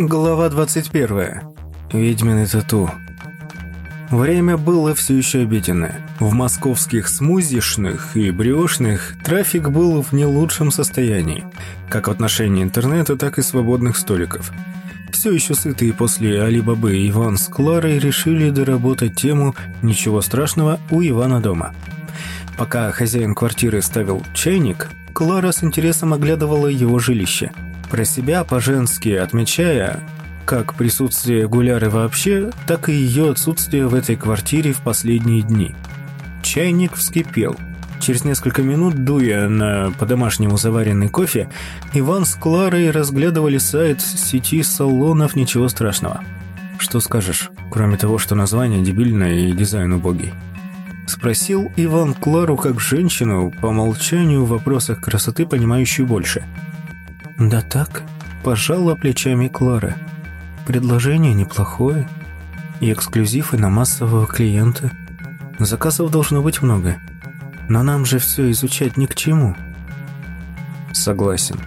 Глава 21. Ведьмины тату. Время было все еще обеденное. В московских смузишных и бриошных трафик был в не лучшем состоянии, как в отношении интернета, так и свободных столиков. Все еще сытые после Алибабы Иван с Кларой решили доработать тему «Ничего страшного» у Ивана дома. Пока хозяин квартиры ставил чайник, Клара с интересом оглядывала его жилище – про себя по-женски отмечая, как присутствие Гуляры вообще, так и ее отсутствие в этой квартире в последние дни. Чайник вскипел. Через несколько минут, дуя на по-домашнему заваренный кофе, Иван с Кларой разглядывали сайт сети салонов «Ничего страшного». «Что скажешь, кроме того, что название дебильное и дизайн убогий?» Спросил Иван Клару как женщину, по умолчанию в вопросах красоты понимающую больше – «Да так», – пожала плечами Клара. «Предложение неплохое. И эксклюзив, и на массового клиента. Заказов должно быть много. Но нам же все изучать ни к чему». «Согласен».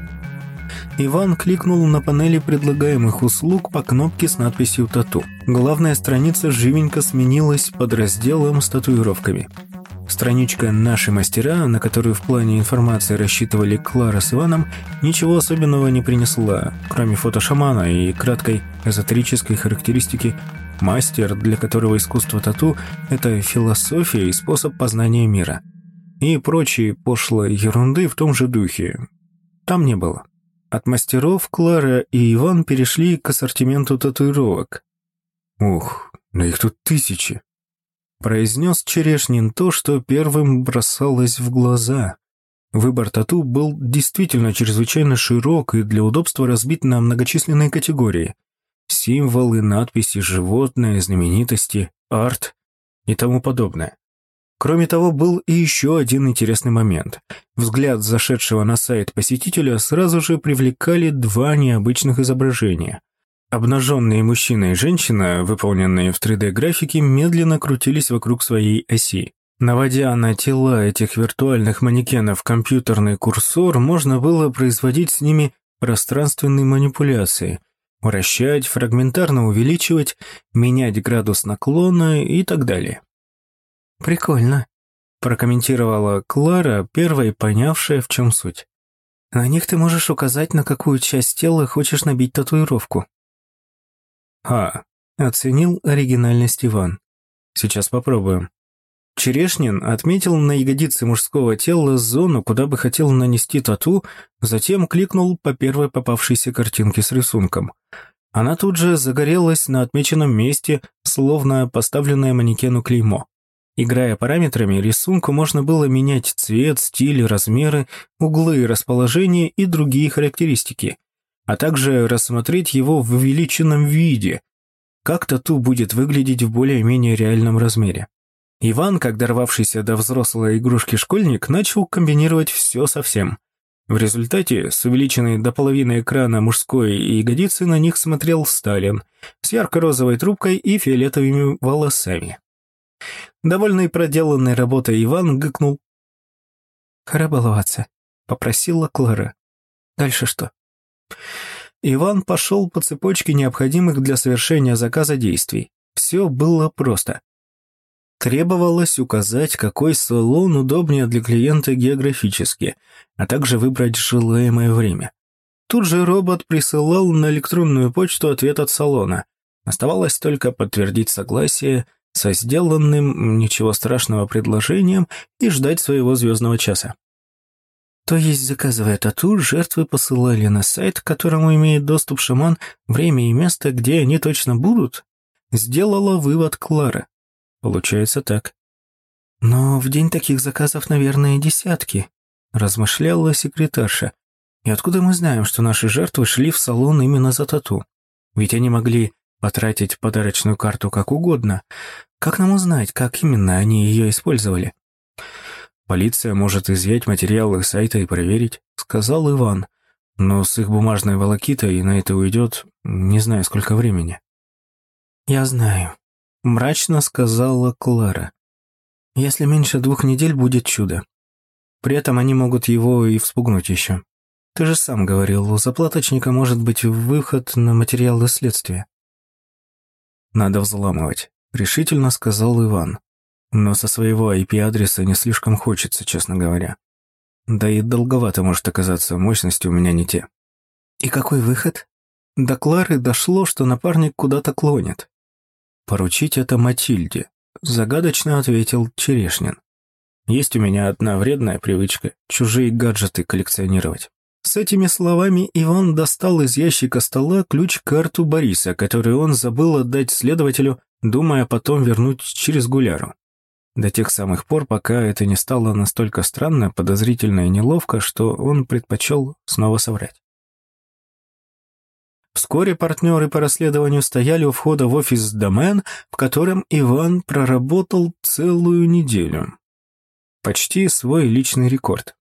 Иван кликнул на панели предлагаемых услуг по кнопке с надписью «Тату». Главная страница живенько сменилась под разделом с татуировками – Страничка «Наши мастера», на которую в плане информации рассчитывали Клара с Иваном, ничего особенного не принесла, кроме фото шамана и краткой эзотерической характеристики «Мастер, для которого искусство тату – это философия и способ познания мира» и прочие пошлой ерунды в том же духе. Там не было. От мастеров Клара и Иван перешли к ассортименту татуировок. Ух, да их тут тысячи произнес Черешнин то, что первым бросалось в глаза. Выбор тату был действительно чрезвычайно широк и для удобства разбит на многочисленные категории. Символы, надписи, животные, знаменитости, арт и тому подобное. Кроме того, был и еще один интересный момент. Взгляд зашедшего на сайт посетителя сразу же привлекали два необычных изображения. Обнаженные мужчина и женщина, выполненные в 3D-графике, медленно крутились вокруг своей оси. Наводя на тела этих виртуальных манекенов компьютерный курсор, можно было производить с ними пространственные манипуляции, вращать, фрагментарно увеличивать, менять градус наклона и так далее. «Прикольно», – прокомментировала Клара, первой понявшая, в чем суть. «На них ты можешь указать, на какую часть тела хочешь набить татуировку». «А», — оценил оригинальность Иван. «Сейчас попробуем». Черешнин отметил на ягодице мужского тела зону, куда бы хотел нанести тату, затем кликнул по первой попавшейся картинке с рисунком. Она тут же загорелась на отмеченном месте, словно поставленное манекену клеймо. Играя параметрами, рисунку можно было менять цвет, стиль, размеры, углы расположение и другие характеристики а также рассмотреть его в увеличенном виде, как тату будет выглядеть в более-менее реальном размере. Иван, как дорвавшийся до взрослой игрушки школьник, начал комбинировать все совсем. В результате с увеличенной до половины экрана мужской ягодицы на них смотрел Сталин с ярко-розовой трубкой и фиолетовыми волосами. Довольный проделанной работой Иван гыкнул. «Пора баловаться», — попросила Клара. «Дальше что?» Иван пошел по цепочке необходимых для совершения заказа действий. Все было просто. Требовалось указать, какой салон удобнее для клиента географически, а также выбрать желаемое время. Тут же робот присылал на электронную почту ответ от салона. Оставалось только подтвердить согласие со сделанным ничего страшного предложением и ждать своего звездного часа. То есть, заказывая тату, жертвы посылали на сайт, к которому имеет доступ шаман, время и место, где они точно будут? Сделала вывод Клара. Получается так. Но в день таких заказов, наверное, десятки, размышляла секретарша. И откуда мы знаем, что наши жертвы шли в салон именно за тату? Ведь они могли потратить подарочную карту как угодно. Как нам узнать, как именно они ее использовали? Полиция может изъять материалы сайта и проверить», — сказал Иван. «Но с их бумажной волокитой на это уйдет не знаю сколько времени». «Я знаю», — мрачно сказала Клара. «Если меньше двух недель будет чудо. При этом они могут его и вспугнуть еще. Ты же сам говорил, у заплаточника может быть выход на материалы следствия. Надо взламывать, решительно сказал Иван. Но со своего IP-адреса не слишком хочется, честно говоря. Да и долговато может оказаться, мощности у меня не те. И какой выход? До Клары дошло, что напарник куда-то клонит. Поручить это Матильде, загадочно ответил Черешнин. Есть у меня одна вредная привычка – чужие гаджеты коллекционировать. С этими словами Иван достал из ящика стола ключ-карту Бориса, которую он забыл отдать следователю, думая потом вернуть через Гуляру. До тех самых пор, пока это не стало настолько странно, подозрительно и неловко, что он предпочел снова соврать. Вскоре партнеры по расследованию стояли у входа в офис «Домен», в котором Иван проработал целую неделю. Почти свой личный рекорд.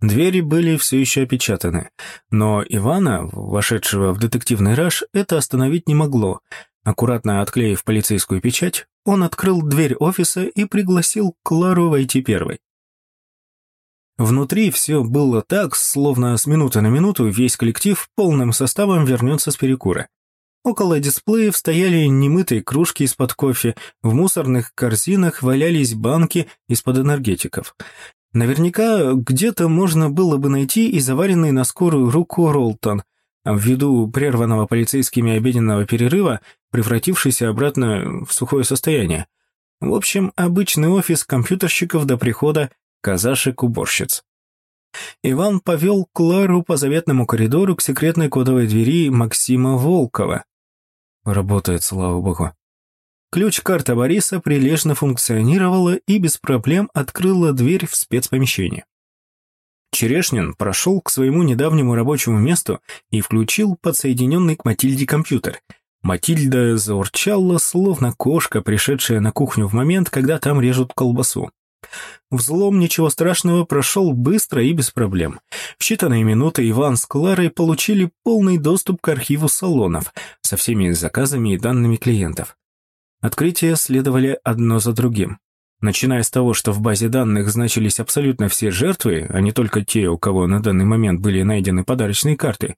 Двери были все еще опечатаны, но Ивана, вошедшего в детективный раж, это остановить не могло. Аккуратно отклеив полицейскую печать, он открыл дверь офиса и пригласил Клару войти первой. Внутри все было так, словно с минуты на минуту весь коллектив полным составом вернется с перекура. Около дисплеев стояли немытые кружки из-под кофе, в мусорных корзинах валялись банки из-под энергетиков. Наверняка где-то можно было бы найти и заваренный на скорую руку Ролтон, а ввиду прерванного полицейскими обеденного перерыва, превратившийся обратно в сухое состояние. В общем, обычный офис компьютерщиков до прихода казашек-уборщиц. Иван повел Клару по заветному коридору к секретной кодовой двери Максима Волкова. Работает, слава богу. Ключ-карта Бориса прилежно функционировала и без проблем открыла дверь в спецпомещение. Черешнин прошел к своему недавнему рабочему месту и включил подсоединенный к Матильде компьютер. Матильда заурчала, словно кошка, пришедшая на кухню в момент, когда там режут колбасу. Взлом ничего страшного прошел быстро и без проблем. В считанные минуты Иван с Кларой получили полный доступ к архиву салонов со всеми заказами и данными клиентов. Открытия следовали одно за другим. Начиная с того, что в базе данных значились абсолютно все жертвы, а не только те, у кого на данный момент были найдены подарочные карты.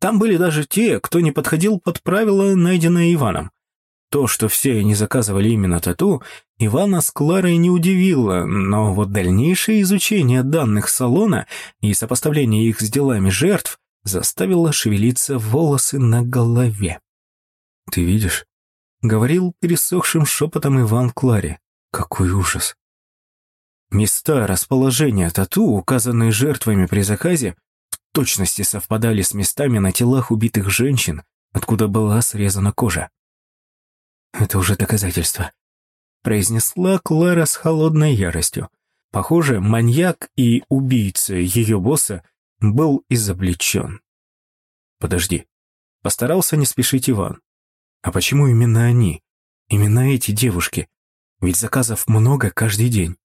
Там были даже те, кто не подходил под правила, найденное Иваном. То, что все они заказывали именно тату, Ивана с Кларой не удивило, но вот дальнейшее изучение данных салона и сопоставление их с делами жертв заставило шевелиться волосы на голове. «Ты видишь?» — говорил пересохшим шепотом Иван Кларе. «Какой ужас!» Места расположения тату, указанные жертвами при заказе, точности совпадали с местами на телах убитых женщин, откуда была срезана кожа. Это уже доказательство. Произнесла Клара с холодной яростью. Похоже, маньяк и убийца ее босса был изобличен. Подожди. Постарался не спешить Иван. А почему именно они? Именно эти девушки? Ведь заказов много каждый день.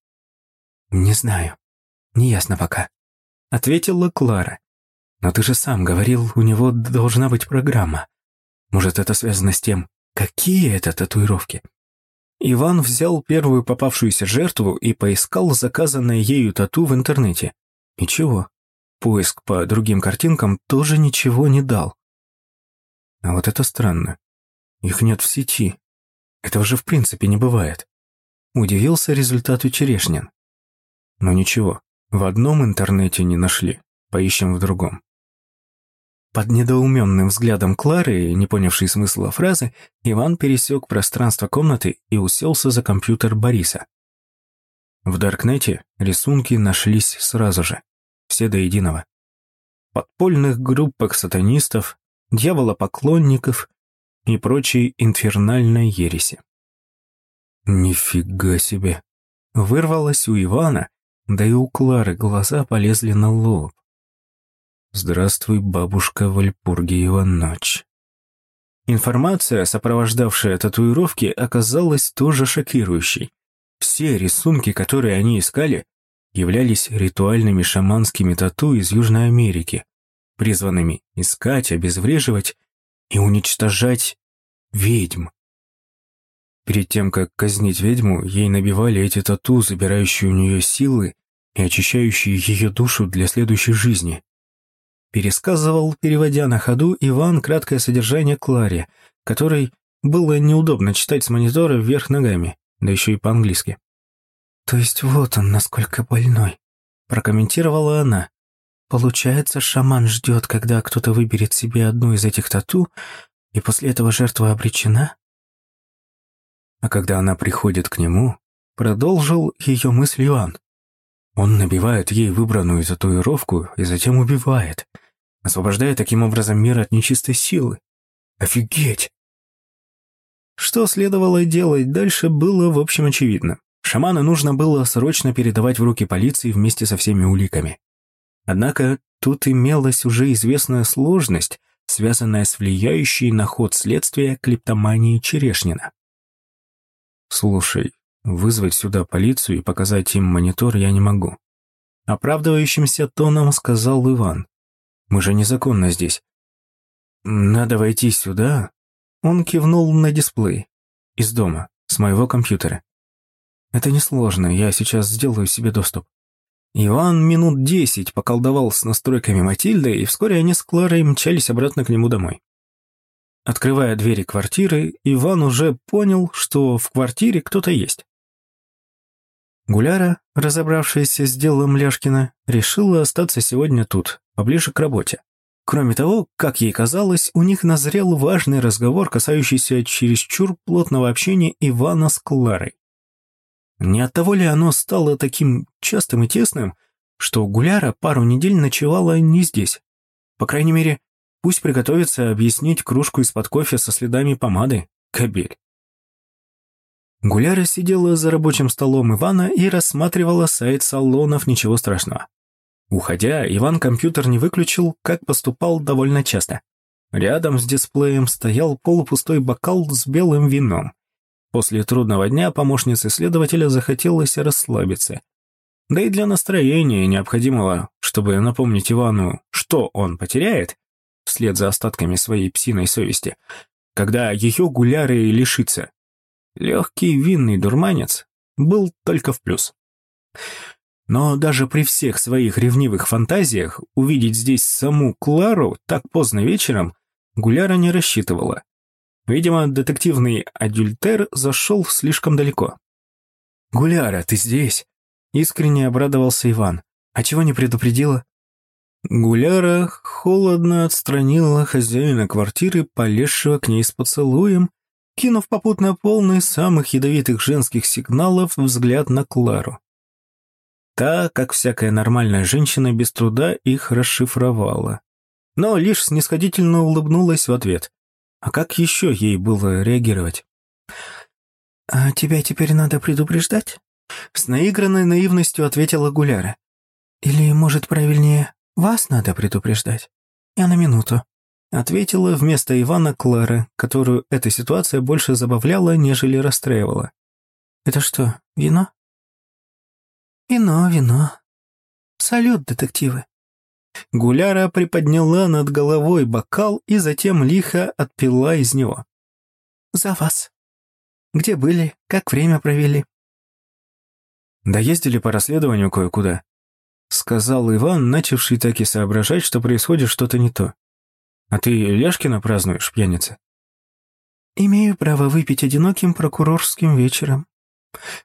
Не знаю. Не ясно пока. Ответила Клара. Но ты же сам говорил, у него должна быть программа. Может, это связано с тем, Какие это татуировки? Иван взял первую попавшуюся жертву и поискал заказанное ею тату в интернете. Ничего. Поиск по другим картинкам тоже ничего не дал. А вот это странно. Их нет в сети. Этого же в принципе не бывает. Удивился результату Черешнин. Но ничего, в одном интернете не нашли, поищем в другом. Под недоуменным взглядом Клары, не понявшей смысла фразы, Иван пересек пространство комнаты и уселся за компьютер Бориса. В Даркнете рисунки нашлись сразу же, все до единого. Подпольных группах сатанистов, дьяволопоклонников и прочей инфернальной ереси. «Нифига себе!» Вырвалось у Ивана, да и у Клары глаза полезли на лоб. Здравствуй, бабушка Вальпургиева ночь. Информация, сопровождавшая татуировки, оказалась тоже шокирующей. Все рисунки, которые они искали, являлись ритуальными шаманскими тату из Южной Америки, призванными искать, обезвреживать и уничтожать ведьм. Перед тем, как казнить ведьму, ей набивали эти тату, забирающие у нее силы и очищающие ее душу для следующей жизни. Пересказывал, переводя на ходу, Иван краткое содержание Кларе, которой было неудобно читать с монитора вверх ногами, да еще и по-английски. «То есть вот он насколько больной», – прокомментировала она. «Получается, шаман ждет, когда кто-то выберет себе одну из этих тату, и после этого жертва обречена?» А когда она приходит к нему, продолжил ее мысль Иоанн. Он набивает ей выбранную татуировку и затем убивает, освобождая таким образом мир от нечистой силы. Офигеть! Что следовало делать дальше, было, в общем, очевидно. Шамана нужно было срочно передавать в руки полиции вместе со всеми уликами. Однако тут имелась уже известная сложность, связанная с влияющей на ход следствия клептоманией Черешнина. «Слушай, вызвать сюда полицию и показать им монитор я не могу». Оправдывающимся тоном сказал Иван. «Мы же незаконно здесь. Надо войти сюда». Он кивнул на дисплей. Из дома, с моего компьютера. «Это несложно, я сейчас сделаю себе доступ». Иван минут десять поколдовал с настройками Матильды, и вскоре они с Кларой мчались обратно к нему домой. Открывая двери квартиры, Иван уже понял, что в квартире кто-то есть. Гуляра, разобравшаяся с делом Ляшкина, решила остаться сегодня тут, поближе к работе. Кроме того, как ей казалось, у них назрел важный разговор, касающийся чересчур плотного общения Ивана с Кларой. Не от того ли оно стало таким частым и тесным, что Гуляра пару недель ночевала не здесь? По крайней мере, Пусть приготовится объяснить кружку из-под кофе со следами помады. Кабель. Гуляра сидела за рабочим столом Ивана и рассматривала сайт салонов «Ничего страшного». Уходя, Иван компьютер не выключил, как поступал довольно часто. Рядом с дисплеем стоял полупустой бокал с белым вином. После трудного дня помощнице следователя захотелось расслабиться. Да и для настроения необходимого, чтобы напомнить Ивану, что он потеряет, вслед за остатками своей псиной совести, когда ее гуляры лишится. Легкий винный дурманец был только в плюс. Но даже при всех своих ревнивых фантазиях увидеть здесь саму Клару так поздно вечером Гуляра не рассчитывала. Видимо, детективный адюльтер зашел слишком далеко. «Гуляра, ты здесь?» Искренне обрадовался Иван. «А чего не предупредила?» Гуляра холодно отстранила хозяина квартиры, полезшего к ней с поцелуем, кинув попутно полный самых ядовитых женских сигналов взгляд на Клару. Та, как всякая нормальная женщина, без труда их расшифровала. Но лишь снисходительно улыбнулась в ответ. А как еще ей было реагировать? «А тебя теперь надо предупреждать?» С наигранной наивностью ответила Гуляра. «Или, может, правильнее, «Вас надо предупреждать. Я на минуту», — ответила вместо Ивана Клара, которую эта ситуация больше забавляла, нежели расстраивала. «Это что, вино?» «Вино, вино. Салют, детективы». Гуляра приподняла над головой бокал и затем лихо отпила из него. «За вас. Где были? Как время провели?» «Да ездили по расследованию кое-куда», — сказал Иван, начавший так и соображать, что происходит что-то не то. «А ты Ляшкина празднуешь, пьяница?» «Имею право выпить одиноким прокурорским вечером».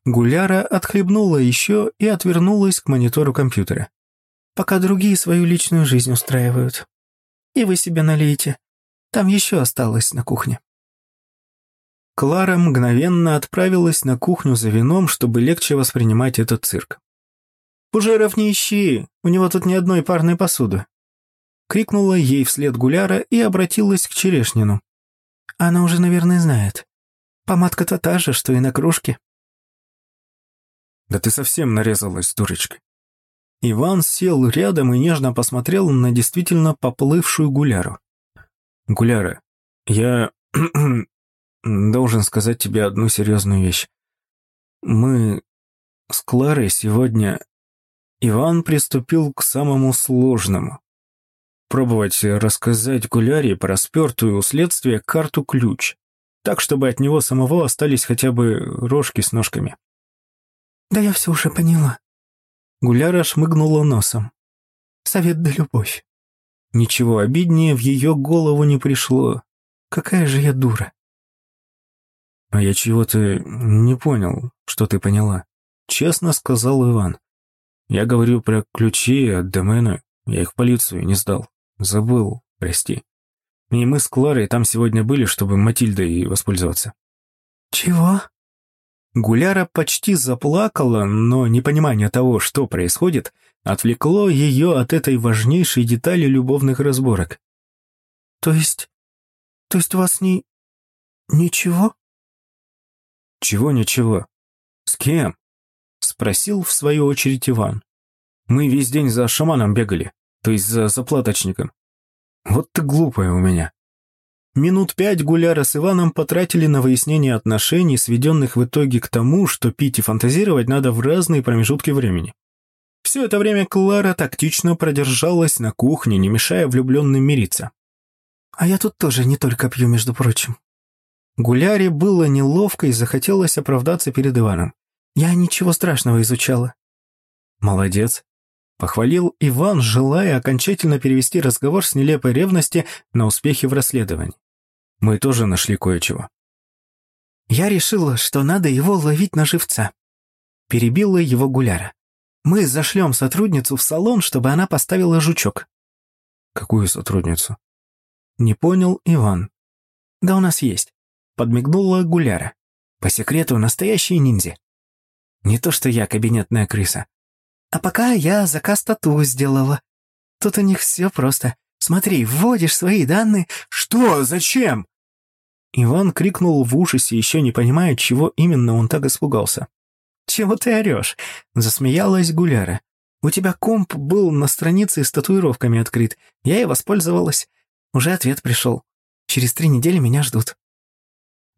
Гуляра отхлебнула еще и отвернулась к монитору компьютера. «Пока другие свою личную жизнь устраивают. И вы себе налейте. Там еще осталось на кухне». Клара мгновенно отправилась на кухню за вином, чтобы легче воспринимать этот цирк. «Пужеров не ищи, у него тут ни одной парной посуды!» Крикнула ей вслед Гуляра и обратилась к Черешнину. «Она уже, наверное, знает. Помадка-то та же, что и на кружке». «Да ты совсем нарезалась, дурочка!» Иван сел рядом и нежно посмотрел на действительно поплывшую Гуляру. «Гуляра, я должен сказать тебе одну серьезную вещь. Мы с Кларой сегодня Иван приступил к самому сложному. Пробовать рассказать Гуляре про спертую у следствия карту-ключ, так, чтобы от него самого остались хотя бы рожки с ножками. «Да я все уже поняла». Гуляра шмыгнула носом. «Совет да любовь. Ничего обиднее в ее голову не пришло. Какая же я дура. А я чего-то не понял, что ты поняла. Честно сказал Иван. Я говорю про ключи от домена. Я их в полицию не сдал. Забыл, прости. И мы с Кларой там сегодня были, чтобы Матильдой воспользоваться. Чего? Гуляра почти заплакала, но непонимание того, что происходит, отвлекло ее от этой важнейшей детали любовных разборок. То есть... То есть у вас не... ничего? Чего ничего? С кем? Спросил в свою очередь Иван. Мы весь день за шаманом бегали, то есть за заплаточником. Вот ты глупая у меня. Минут пять Гуляра с Иваном потратили на выяснение отношений, сведенных в итоге к тому, что пить и фантазировать надо в разные промежутки времени. Все это время Клара тактично продержалась на кухне, не мешая влюбленным мириться. «А я тут тоже не только пью, между прочим». Гуляре было неловко и захотелось оправдаться перед Иваном. «Я ничего страшного изучала». «Молодец», — похвалил Иван, желая окончательно перевести разговор с нелепой ревности на успехи в расследовании. Мы тоже нашли кое-чего. Я решила, что надо его ловить на живца. Перебила его Гуляра. Мы зашлем сотрудницу в салон, чтобы она поставила жучок. Какую сотрудницу? Не понял Иван. Да у нас есть. Подмигнула Гуляра. По секрету настоящие ниндзя. Не то что я кабинетная крыса. А пока я заказ тату сделала. Тут у них все просто. Смотри, вводишь свои данные. Что? Зачем? Иван крикнул в ужасе, еще не понимая, чего именно он так испугался. «Чего ты орешь?» — засмеялась Гуляра. «У тебя комп был на странице с татуировками открыт. Я и воспользовалась. Уже ответ пришел. Через три недели меня ждут».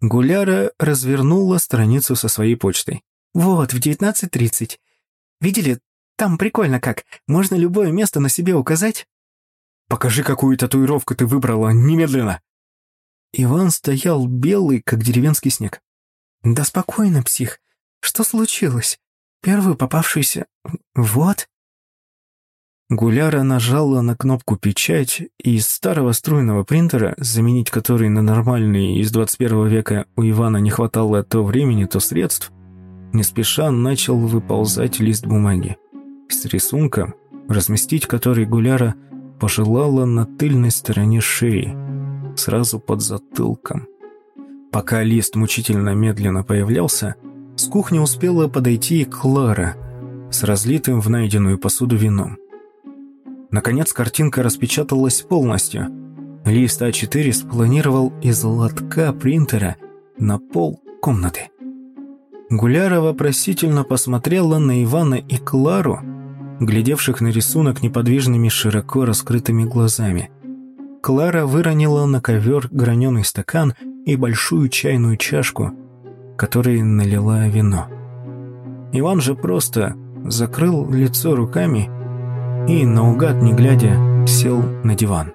Гуляра развернула страницу со своей почтой. «Вот, в 19.30. Видели? Там прикольно как. Можно любое место на себе указать». «Покажи, какую татуировку ты выбрала, немедленно!» Иван стоял белый, как деревенский снег. «Да спокойно, псих. Что случилось? Первую попавшуюся... Вот». Гуляра нажала на кнопку «Печать», и из старого струйного принтера, заменить который на нормальный из 21 века у Ивана не хватало то времени, то средств, не спеша начал выползать лист бумаги. С рисунком, разместить который Гуляра пожелала на тыльной стороне шеи сразу под затылком. Пока лист мучительно медленно появлялся, с кухни успела подойти и Клара с разлитым в найденную посуду вином. Наконец картинка распечаталась полностью. Лист А4 спланировал из лотка принтера на пол комнаты. Гуляра вопросительно посмотрела на Ивана и Клару, глядевших на рисунок неподвижными широко раскрытыми глазами – Клара выронила на ковер граненый стакан и большую чайную чашку, которой налила вино. Иван же просто закрыл лицо руками и, наугад не глядя, сел на диван.